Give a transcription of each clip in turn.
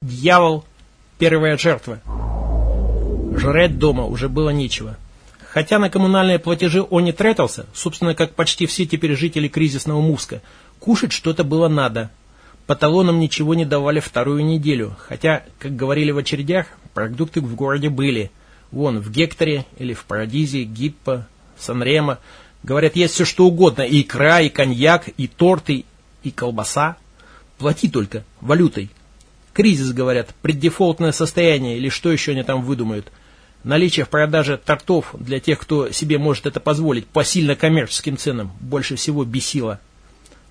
Дьявол – первая жертва. Жрать дома уже было нечего. Хотя на коммунальные платежи он не тратился, собственно, как почти все теперь жители кризисного Муска, кушать что-то было надо. По талонам ничего не давали вторую неделю, хотя, как говорили в очередях, продукты в городе были. Вон, в Гекторе или в Парадизе, Гиппо, Санремо. Говорят, есть все что угодно, и икра, и коньяк, и торты, и колбаса. Плати только, валютой. Кризис, говорят, преддефолтное состояние или что еще они там выдумают. Наличие в продаже тортов для тех, кто себе может это позволить, по сильно коммерческим ценам, больше всего бесило.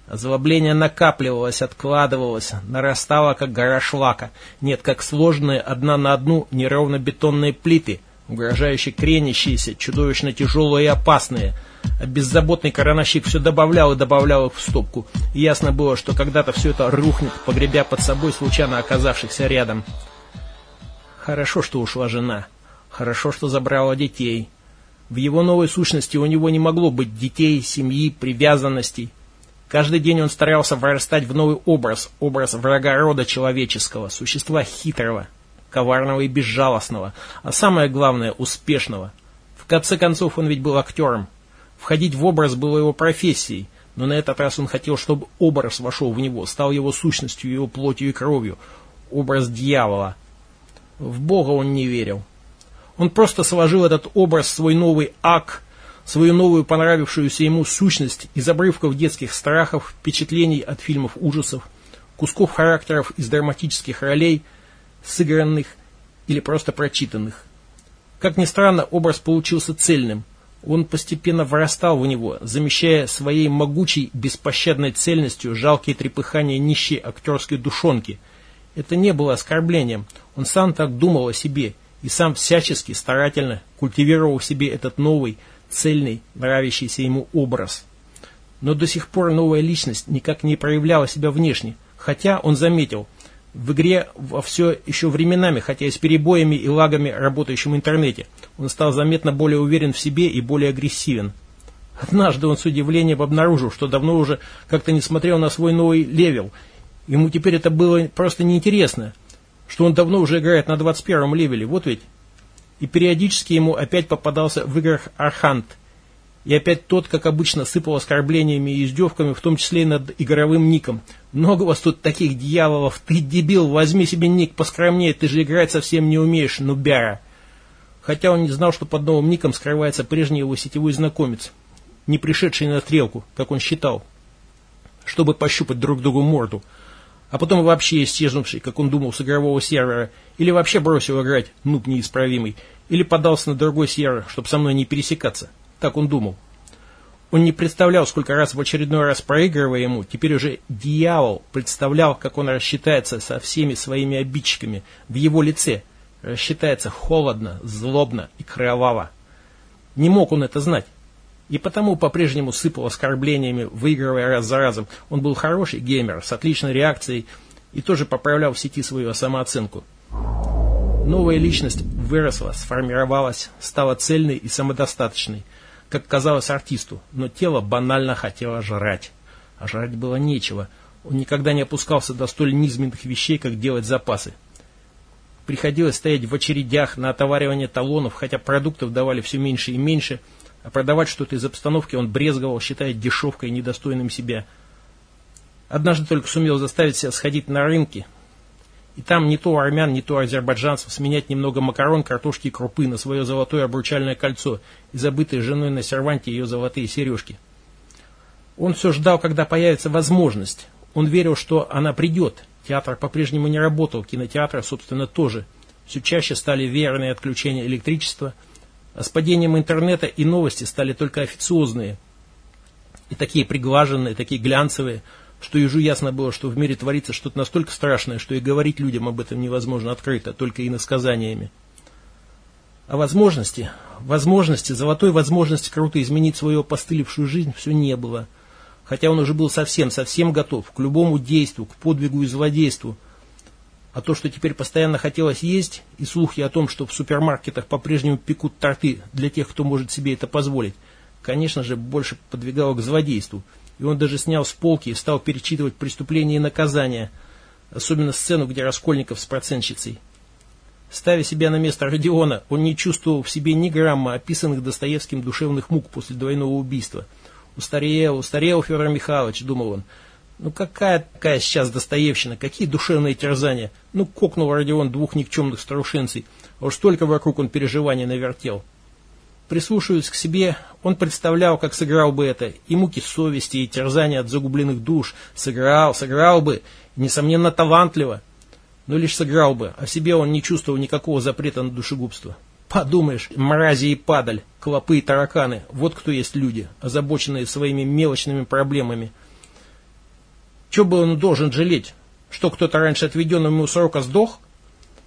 Озлобление накапливалось, откладывалось, нарастало, как гора шлака. Нет, как сложные одна на одну неровно бетонные плиты, угрожающе кренящиеся, чудовищно тяжелые и опасные – беззаботный коронащик все добавлял и добавлял их в стопку. И ясно было, что когда-то все это рухнет, погребя под собой случайно оказавшихся рядом. Хорошо, что ушла жена. Хорошо, что забрала детей. В его новой сущности у него не могло быть детей, семьи, привязанностей. Каждый день он старался вырастать в новый образ, образ врага рода человеческого, существа хитрого, коварного и безжалостного, а самое главное – успешного. В конце концов, он ведь был актером, Входить в образ было его профессией, но на этот раз он хотел, чтобы образ вошел в него, стал его сущностью, его плотью и кровью. Образ дьявола. В Бога он не верил. Он просто сложил этот образ, свой новый ак, свою новую понравившуюся ему сущность из обрывков детских страхов, впечатлений от фильмов ужасов, кусков характеров из драматических ролей, сыгранных или просто прочитанных. Как ни странно, образ получился цельным – он постепенно вырастал в него, замещая своей могучей, беспощадной цельностью жалкие трепыхания нищей актерской душонки. Это не было оскорблением, он сам так думал о себе и сам всячески, старательно культивировал в себе этот новый, цельный, нравящийся ему образ. Но до сих пор новая личность никак не проявляла себя внешне, хотя он заметил – в игре во все еще временами, хотя и с перебоями и лагами работающем интернете. Он стал заметно более уверен в себе и более агрессивен. Однажды он с удивлением обнаружил, что давно уже как-то не смотрел на свой новый level. Ему теперь это было просто неинтересно, что он давно уже играет на 21 level е, вот ведь. И периодически ему опять попадался в играх Архант – и опять тот, как обычно, сыпал оскорблениями и издевками, в том числе и над игровым ником. Много вас тут таких дьяволов, ты дебил, возьми себе ник поскромнее, ты же играть совсем не умеешь, нубяра. Хотя он не знал, что под новым ником скрывается прежний его сетевой знакомец, не пришедший на стрелку, как он считал, чтобы пощупать друг другу морду, а потом вообще исчезнувший, как он думал, с игрового сервера, или вообще бросил играть, нуб неисправимый, или подался на другой сервер, чтобы со мной не пересекаться. Так он думал. Он не представлял, сколько раз в очередной раз проигрывая ему, теперь уже дьявол представлял, как он рассчитается со всеми своими обидчиками в его лице. Рассчитается холодно, злобно и кроваво. Не мог он это знать. И потому по-прежнему сыпал оскорблениями, выигрывая раз за разом. Он был хороший геймер, с отличной реакцией и тоже поправлял в сети свою самооценку. Новая личность выросла, сформировалась, стала цельной и самодостаточной – как казалось артисту, но тело банально хотело жрать. А жрать было нечего. Он никогда не опускался до столь низменных вещей, как делать запасы. Приходилось стоять в очередях на отоваривание талонов, хотя продуктов давали все меньше и меньше, а продавать что-то из обстановки он брезговал, считая дешевкой и недостойным себя. Однажды только сумел заставить себя сходить на рынки, и там не то армян, не то азербайджанцев сменять немного макарон, картошки и крупы на свое золотое обручальное кольцо и забытые женой на серванте ее золотые сережки. Он все ждал, когда появится возможность. Он верил, что она придет. Театр по-прежнему не работал, кинотеатры, собственно, тоже. Все чаще стали верные отключения электричества, а с падением интернета и новости стали только официозные. И такие приглаженные, такие глянцевые – что ежу ясно было, что в мире творится что-то настолько страшное, что и говорить людям об этом невозможно открыто, только и насказаниями. А возможности, возможности, золотой возможности круто изменить свою опостылевшую жизнь все не было. Хотя он уже был совсем, совсем готов к любому действию, к подвигу и злодейству. А то, что теперь постоянно хотелось есть, и слухи о том, что в супермаркетах по-прежнему пекут торты для тех, кто может себе это позволить, конечно же, больше подвигало к злодейству – и он даже снял с полки и стал перечитывать преступления и наказания. особенно сцену, где Раскольников с процентщицей. Ставя себя на место Родиона, он не чувствовал в себе ни грамма описанных Достоевским душевных мук после двойного убийства. «Устарел, устарел, Федор Михайлович», — думал он. «Ну какая такая сейчас Достоевщина, какие душевные терзания? Ну кокнул Родион двух никчемных старушенцей, а уж столько вокруг он переживаний навертел». Прислушиваясь к себе, он представлял, как сыграл бы это, и муки совести, и терзания от загубленных душ. Сыграл, сыграл бы, несомненно, талантливо но лишь сыграл бы, а в себе он не чувствовал никакого запрета на душегубство. Подумаешь, мрази и падаль, клопы и тараканы, вот кто есть люди, озабоченные своими мелочными проблемами. Че бы он должен жалеть? Что кто-то раньше отведенного ему срока сдох?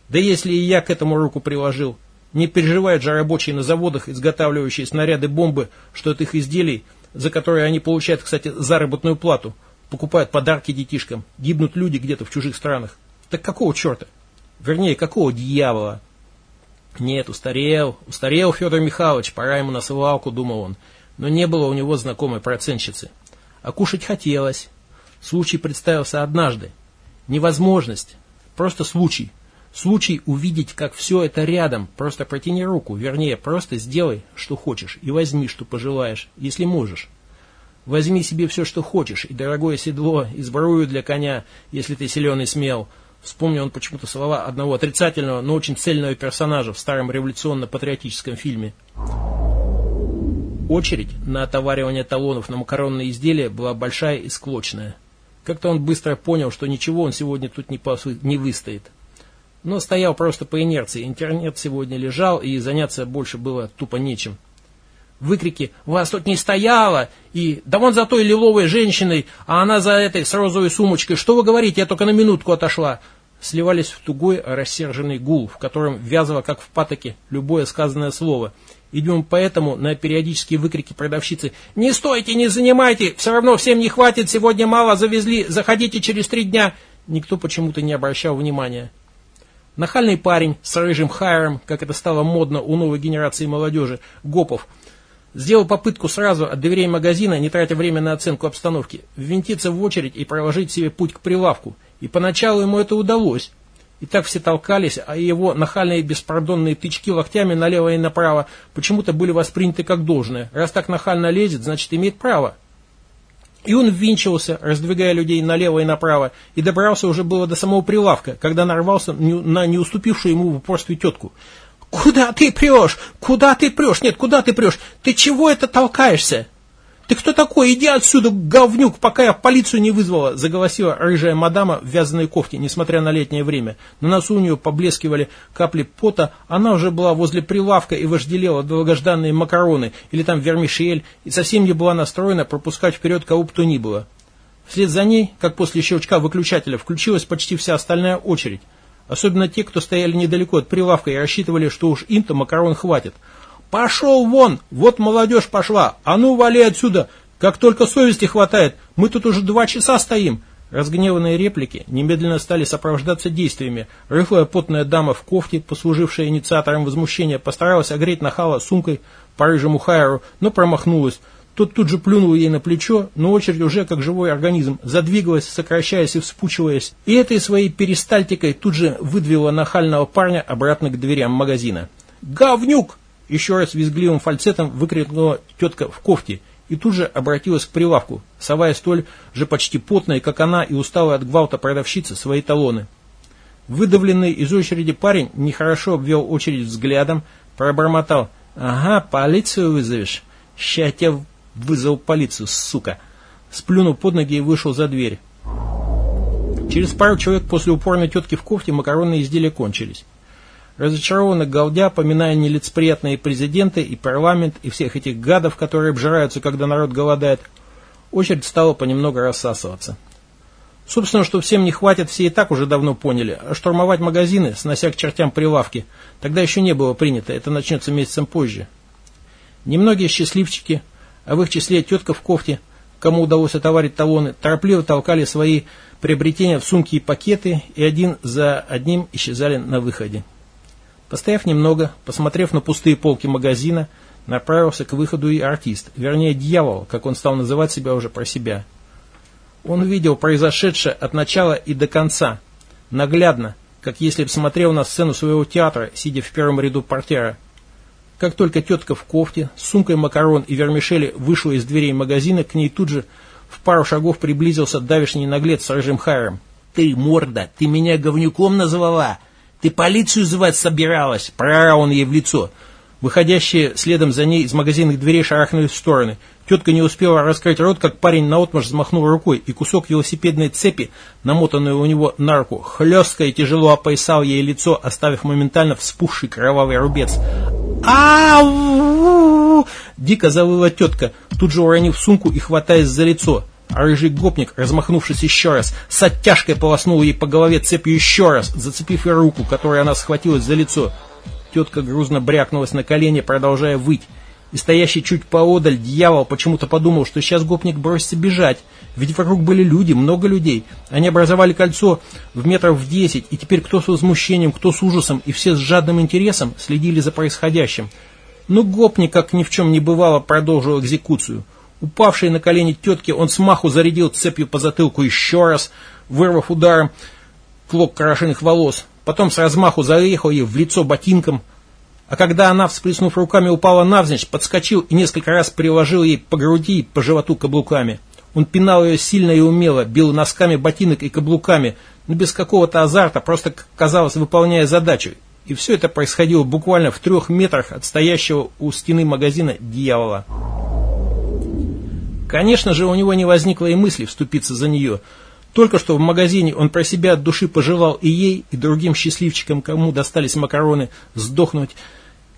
Да если и я к этому руку приложил. Не переживают же рабочие на заводах, изготавливающие снаряды бомбы, что от их изделий, за которые они получают, кстати, заработную плату, покупают подарки детишкам, гибнут люди где-то в чужих странах. Так какого черта? Вернее, какого дьявола? Нет, устарел, устарел Федор Михайлович, пора ему на свалку, думал он. Но не было у него знакомой процентщицы. А кушать хотелось. Случай представился однажды. Невозможность. Просто случай. Случай увидеть, как все это рядом. Просто протяни руку, вернее, просто сделай, что хочешь, и возьми, что пожелаешь, если можешь. Возьми себе все, что хочешь, и дорогое седло, и сбрую для коня, если ты силен и смел, Вспомнил он почему-то слова одного отрицательного, но очень цельного персонажа в старом революционно-патриотическом фильме. Очередь на отоваривание талонов на макаронные изделия была большая и склочная. Как-то он быстро понял, что ничего он сегодня тут не, посу... не выстоит. Но стоял просто по инерции. Интернет сегодня лежал, и заняться больше было тупо нечем. Выкрики «Вас тут не стояло!» и «Да вон за той лиловой женщиной, а она за этой с розовой сумочкой! Что вы говорите? Я только на минутку отошла!» сливались в тугой рассерженный гул, в котором вязало, как в патоке, любое сказанное слово. Идем поэтому на периодические выкрики продавщицы «Не стойте, не занимайте! Все равно всем не хватит, сегодня мало завезли, заходите через три дня!» Никто почему-то не обращал внимания. Нахальный парень с рыжим хайером, как это стало модно у новой генерации молодежи, Гопов – Сделал попытку сразу от дверей магазина, не тратя время на оценку обстановки, ввинтиться в очередь и проложить себе путь к прилавку. И поначалу ему это удалось. И так все толкались, а его нахальные беспардонные тычки локтями налево и направо почему-то были восприняты как должное. Раз так нахально лезет, значит имеет право. И он ввинчивался, раздвигая людей налево и направо, и добрался уже было до самого прилавка, когда нарвался на не уступившую ему в упорстве тетку. «Куда ты прешь? Куда ты прешь? Нет, куда ты прешь? Ты чего это толкаешься?» «Ты кто такой? Иди отсюда, говнюк, пока я полицию не вызвала!» заголосила рыжая мадама в вязаной кофте, несмотря на летнее время. На носу у нее поблескивали капли пота, она уже была возле прилавка и вожделела долгожданные макароны или там вермишель, и совсем не была настроена пропускать вперед кого бы то ни было. Вслед за ней, как после щелчка выключателя, включилась почти вся остальная очередь. Особенно те, кто стояли недалеко от прилавка и рассчитывали, что уж им-то макарон хватит. «Пошел вон! Вот молодежь пошла! А ну, вали отсюда! Как только совести хватает! Мы тут уже два часа стоим!» Разгневанные реплики немедленно стали сопровождаться действиями. Рыхлая потная дама в кофте, послужившая инициатором возмущения, постаралась огреть нахала сумкой по рыжему хайеру, но промахнулась. Тот тут же плюнул ей на плечо, но очередь уже, как живой организм, задвигалась, сокращаясь и вспучиваясь, и этой своей перистальтикой тут же выдвинула нахального парня обратно к дверям магазина. «Говнюк!» Еще раз визгливым фальцетом выкрикнула тетка в кофте и тут же обратилась к прилавку, совая столь же почти потной, как она, и усталая от гвалта продавщицы свои талоны. Выдавленный из очереди парень нехорошо обвел очередь взглядом, пробормотал «Ага, полицию вызовешь? Ща тебя Вызвал полицию, сука. Сплюнул под ноги и вышел за дверь. Через пару человек после упорной тетки в кофте макаронные изделия кончились. Разочарованно галдя, поминая нелицеприятные президенты и парламент, и всех этих гадов, которые обжираются, когда народ голодает, очередь стала понемногу рассасываться. Собственно, что всем не хватит, все и так уже давно поняли, а штурмовать магазины, снося к чертям прилавки, тогда еще не было принято, это начнется месяцем позже. Немногие счастливчики, а в их числе тетка в кофте, кому удалось отоварить талоны, торопливо толкали свои приобретения в сумки и пакеты, и один за одним исчезали на выходе. Постояв немного, посмотрев на пустые полки магазина, направился к выходу и артист, вернее дьявол, как он стал называть себя уже про себя. Он видел произошедшее от начала и до конца, Наглядно, как если бы смотрел на сцену своего театра, сидя в первом ряду портера. Как только тетка в кофте, с сумкой макарон и вермишели вышла из дверей магазина, к ней тут же в пару шагов приблизился давишний наглец с рыжим харем. «Ты, морда, ты меня говнюком назвала? Ты полицию звать собиралась?» Проорал он ей в лицо. Выходящие следом за ней из магазинных дверей шарахнулись в стороны. Тетка не успела раскрыть рот, как парень наотмашь взмахнул рукой, и кусок велосипедной цепи, намотанный у него на руку, хлестко и тяжело опоясал ей лицо, оставив моментально вспухший кровавый рубец. Ау! Дико завыла тетка, тут же уронив сумку и хватаясь за лицо. А рыжий гопник, размахнувшись еще раз, с оттяжкой полоснул ей по голове цепью еще раз, зацепив ей руку, которой она схватилась за лицо. Тетка грузно брякнулась на колени, продолжая выть. И стоящий чуть поодаль дьявол почему-то подумал, что сейчас гопник бросится бежать. Ведь вокруг были люди, много людей. Они образовали кольцо в метров в десять, и теперь кто с возмущением, кто с ужасом, и все с жадным интересом следили за происходящим. Но гопник, как ни в чем не бывало, продолжил экзекуцию. Упавший на колени тетки, он смаху зарядил цепью по затылку еще раз, вырвав ударом клок крашеных волос. Потом с размаху заехал ей в лицо ботинком, а когда она, всплеснув руками, упала навзничь, подскочил и несколько раз приложил ей по груди и по животу каблуками. Он пинал ее сильно и умело, бил носками ботинок и каблуками, но без какого-то азарта, просто, казалось, выполняя задачу. И все это происходило буквально в трех метрах от стоящего у стены магазина дьявола. Конечно же, у него не возникло и мысли вступиться за нее. Только что в магазине он про себя от души пожелал и ей, и другим счастливчикам, кому достались макароны, сдохнуть,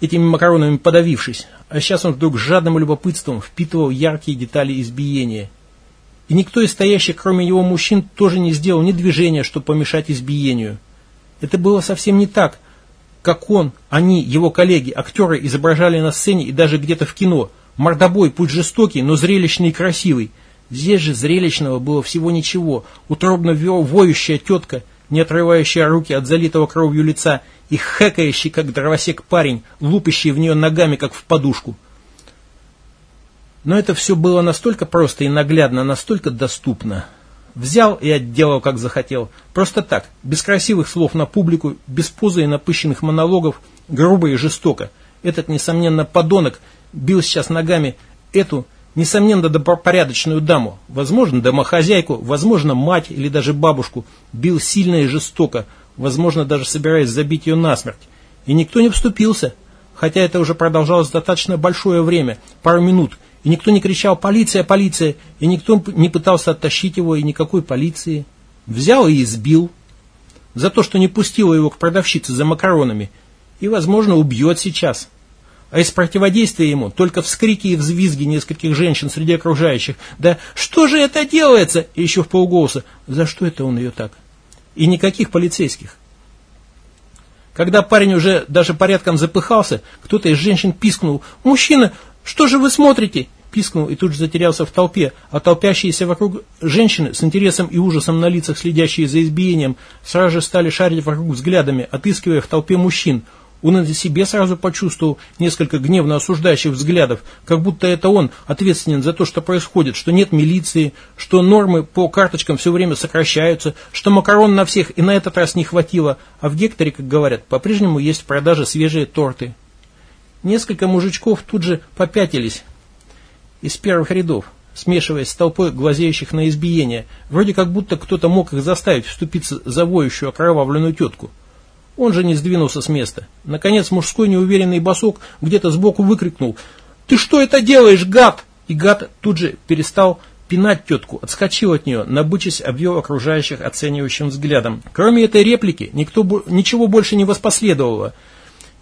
этими макаронами подавившись, а сейчас он вдруг с жадным любопытством впитывал яркие детали избиения. И никто из стоящих, кроме его мужчин, тоже не сделал ни движения, чтобы помешать избиению. Это было совсем не так, как он, они, его коллеги, актеры изображали на сцене и даже где-то в кино. Мордобой, путь жестокий, но зрелищный и красивый. Здесь же зрелищного было всего ничего. Утробно воющая тетка, не отрывающая руки от залитого кровью лица, и хэкающий, как дровосек парень, лупящий в нее ногами, как в подушку. Но это все было настолько просто и наглядно, настолько доступно. Взял и отделал, как захотел. Просто так, без красивых слов на публику, без позы и напыщенных монологов, грубо и жестоко. Этот, несомненно, подонок бил сейчас ногами эту, Несомненно, добропорядочную даму, возможно, домохозяйку, возможно, мать или даже бабушку, бил сильно и жестоко, возможно, даже собираясь забить ее насмерть. И никто не вступился, хотя это уже продолжалось достаточно большое время, пару минут, и никто не кричал «Полиция! Полиция!» и никто не пытался оттащить его, и никакой полиции. Взял и избил. За то, что не пустила его к продавщице за макаронами. И, возможно, убьет сейчас а из противодействия ему только вскрики и взвизги нескольких женщин среди окружающих. Да что же это делается? И еще в полголоса. За что это он ее так? И никаких полицейских. Когда парень уже даже порядком запыхался, кто-то из женщин пискнул. «Мужчина, что же вы смотрите?» Пискнул и тут же затерялся в толпе, а толпящиеся вокруг женщины с интересом и ужасом на лицах, следящие за избиением, сразу же стали шарить вокруг взглядами, отыскивая в толпе мужчин – он на себе сразу почувствовал несколько гневно осуждающих взглядов, как будто это он ответственен за то, что происходит, что нет милиции, что нормы по карточкам все время сокращаются, что макарон на всех и на этот раз не хватило, а в Гекторе, как говорят, по-прежнему есть в продаже свежие торты. Несколько мужичков тут же попятились из первых рядов, смешиваясь с толпой глазеющих на избиение, вроде как будто кто-то мог их заставить вступиться за воющую окровавленную тетку. Он же не сдвинулся с места. Наконец мужской неуверенный босок где-то сбоку выкрикнул «Ты что это делаешь, гад?» И гад тут же перестал пинать тетку, отскочил от нее, набычась обвел окружающих оценивающим взглядом. Кроме этой реплики, никто, ничего больше не воспоследовало.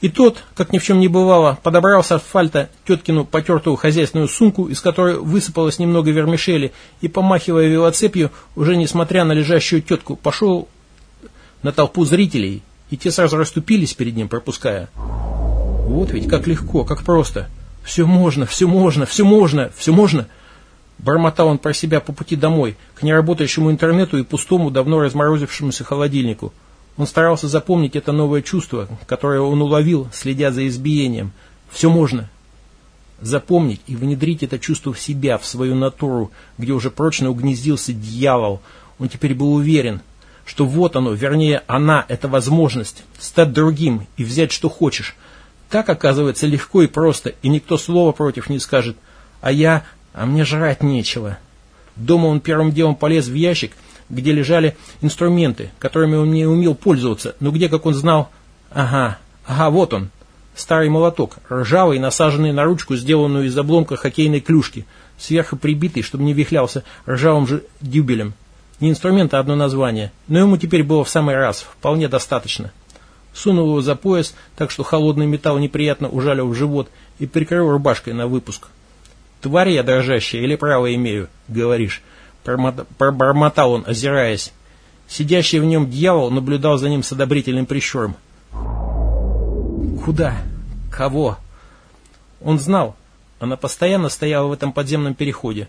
И тот, как ни в чем не бывало, подобрал с асфальта теткину потертую хозяйственную сумку, из которой высыпалось немного вермишели, и, помахивая велоцепью, уже несмотря на лежащую тетку, пошел на толпу зрителей, и те сразу расступились перед ним, пропуская. Вот ведь как легко, как просто. Все можно, все можно, все можно, все можно. Бормотал он про себя по пути домой, к неработающему интернету и пустому, давно разморозившемуся холодильнику. Он старался запомнить это новое чувство, которое он уловил, следя за избиением. Все можно. Запомнить и внедрить это чувство в себя, в свою натуру, где уже прочно угнездился дьявол. Он теперь был уверен – что вот оно, вернее, она, эта возможность, стать другим и взять, что хочешь. Так, оказывается, легко и просто, и никто слова против не скажет. А я, а мне жрать нечего. Дома он первым делом полез в ящик, где лежали инструменты, которыми он не умел пользоваться, но где, как он знал, ага, ага, вот он, старый молоток, ржавый, насаженный на ручку, сделанную из обломка хоккейной клюшки, сверху прибитый, чтобы не вихлялся ржавым же дюбелем. Не инструмент, а одно название, но ему теперь было в самый раз, вполне достаточно. Сунул его за пояс, так что холодный металл неприятно ужалил в живот, и прикрыл рубашкой на выпуск. «Тварь я дрожащая или право имею?» — говоришь. Пробормотал он, озираясь. Сидящий в нем дьявол наблюдал за ним с одобрительным прищуром. Куда? Кого? Он знал. Она постоянно стояла в этом подземном переходе.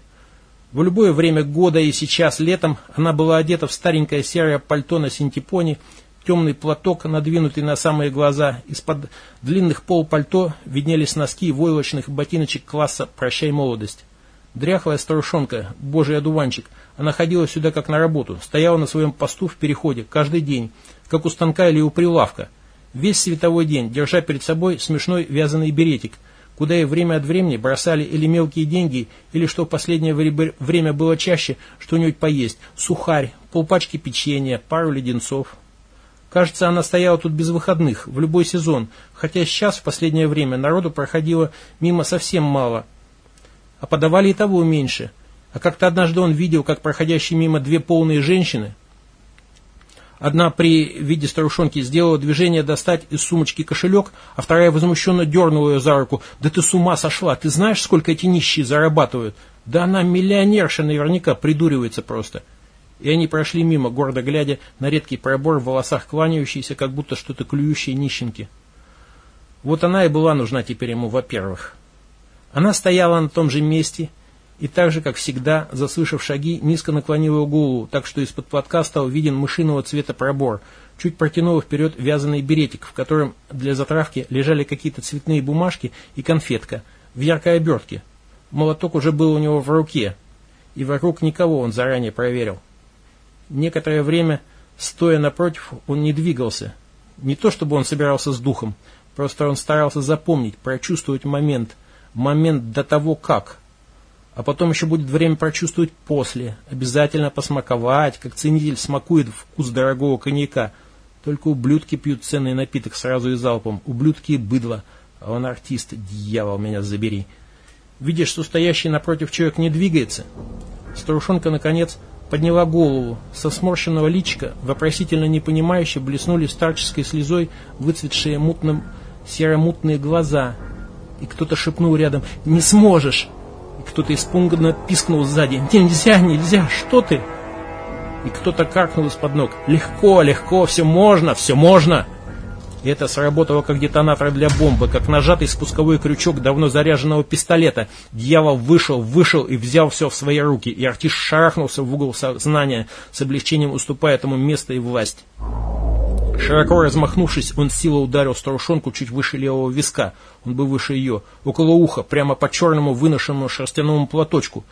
В любое время года и сейчас, летом, она была одета в старенькое серое пальто на синтепоне, темный платок, надвинутый на самые глаза. Из-под длинных полупальто виднелись носки войлочных ботиночек класса «Прощай, молодость». Дряхлая старушонка, божий одуванчик, она ходила сюда как на работу, стояла на своем посту в переходе каждый день, как у станка или у прилавка, весь световой день, держа перед собой смешной вязаный беретик, куда и время от времени бросали или мелкие деньги, или, что в последнее время было чаще, что-нибудь поесть, сухарь, полпачки печенья, пару леденцов. Кажется, она стояла тут без выходных, в любой сезон, хотя сейчас, в последнее время, народу проходило мимо совсем мало – а подавали и того меньше. А как-то однажды он видел, как проходящие мимо две полные женщины, Одна при виде старушонки сделала движение достать из сумочки кошелек, а вторая возмущенно дернула ее за руку. «Да ты с ума сошла! Ты знаешь, сколько эти нищие зарабатывают? Да она миллионерша наверняка, придуривается просто!» И они прошли мимо, гордо глядя на редкий пробор в волосах кланяющийся, как будто что-то клюющее нищенки. Вот она и была нужна теперь ему, во-первых. Она стояла на том же месте и так же, как всегда, заслышав шаги, низко наклонила голову, так что из-под платка стал виден мышиного цвета пробор, чуть протянула вперед вязаный беретик, в котором для затравки лежали какие-то цветные бумажки и конфетка в яркой обертке. Молоток уже был у него в руке, и вокруг никого он заранее проверил. Некоторое время, стоя напротив, он не двигался. Не то чтобы он собирался с духом, просто он старался запомнить, прочувствовать момент, момент до того как. А потом еще будет время прочувствовать после. Обязательно посмаковать, как ценитель смакует вкус дорогого коньяка. Только ублюдки пьют ценный напиток сразу и залпом. Ублюдки и быдло. А он артист, дьявол, меня забери. Видишь, что стоящий напротив человек не двигается? Старушонка, наконец, подняла голову. Со сморщенного личика, вопросительно непонимающе, блеснули старческой слезой выцветшие мутным, серо-мутные глаза – и кто-то шепнул рядом «Не сможешь!» Кто-то испуганно пискнул сзади «Нельзя, нельзя, что ты?» И кто-то каркнул из-под ног «Легко, легко, все можно, все можно!» И это сработало как детонатор для бомбы, как нажатый спусковой крючок давно заряженного пистолета. Дьявол вышел, вышел и взял все в свои руки, и артист шарахнулся в угол сознания, с облегчением уступая этому место и власть. Широко размахнувшись, он силой ударил старушонку чуть выше левого виска, он был выше ее, около уха, прямо по черному выношенному шерстяному платочку,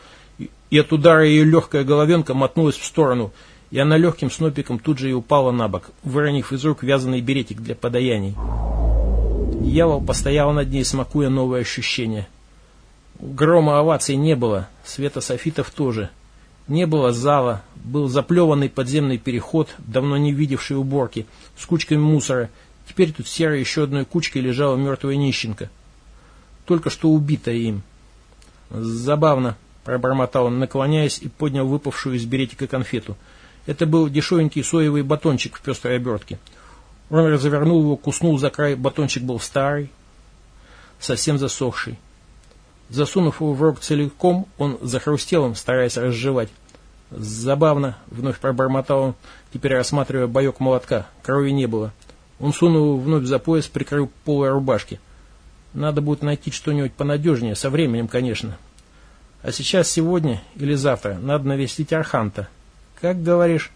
и от удара ее легкая головенка мотнулась в сторону, и она легким снопиком тут же и упала на бок, выронив из рук вязаный беретик для подаяний. Дьявол постоял над ней, смакуя новые ощущения. Грома оваций не было, света софитов тоже. Не было зала, был заплеванный подземный переход, давно не видевший уборки, с кучками мусора. Теперь тут серой еще одной кучкой лежала мертвая нищенка. Только что убитая им. Забавно, пробормотал он, наклоняясь и поднял выпавшую из беретика конфету. Это был дешевенький соевый батончик в пестрой обертке. Он развернул его, куснул за край, батончик был старый, совсем засохший. Засунув его в рот целиком, он захрустел им, стараясь разжевать. Забавно, вновь пробормотал он, теперь рассматривая боек молотка. Крови не было. Он сунул его вновь за пояс, прикрыл полой рубашки. Надо будет найти что-нибудь понадежнее, со временем, конечно. А сейчас, сегодня или завтра, надо навестить Арханта. Как говоришь?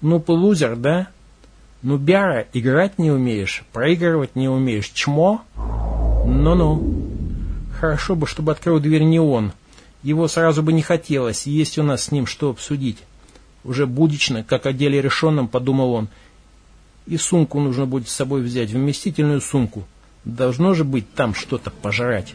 Ну, полузер, да? Ну, Бяра, играть не умеешь, проигрывать не умеешь. Чмо? Ну-ну. Хорошо бы, чтобы открыл дверь не он. Его сразу бы не хотелось, есть у нас с ним что обсудить. Уже будично, как о деле решенном, подумал он. И сумку нужно будет с собой взять, вместительную сумку. Должно же быть там что-то пожрать.